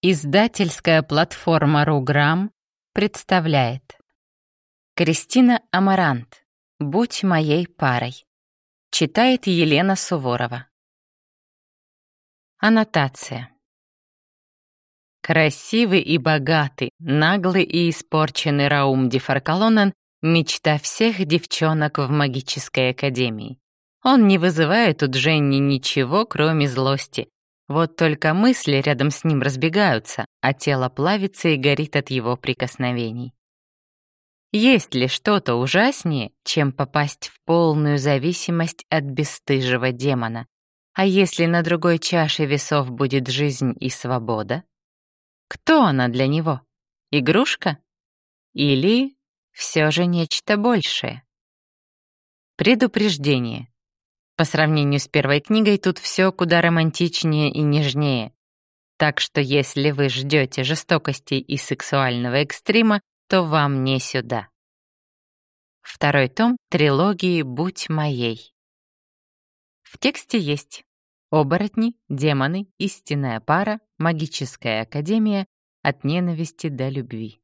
Издательская платформа «Руграм» представляет. Кристина Амарант. «Будь моей парой» Читает Елена Суворова. Аннотация. Красивый и богатый, наглый и испорченный Раум Дефаркалонен — мечта всех девчонок в магической академии. Он не вызывает у Дженни ничего, кроме злости, вот только мысли рядом с ним разбегаются, а тело плавится и горит от его прикосновений. Есть ли что-то ужаснее, чем попасть в полную зависимость от бесстыжего демона? А если на другой чаше весов будет жизнь и свобода? Кто она для него? Игрушка? Или все же нечто большее? Предупреждение. По сравнению с первой книгой тут все куда романтичнее и нежнее. Так что если вы ждете жестокости и сексуального экстрима, то вам не сюда. Второй том трилогии «Будь моей». В тексте есть оборотни, демоны, истинная пара, магическая академия, от ненависти до любви.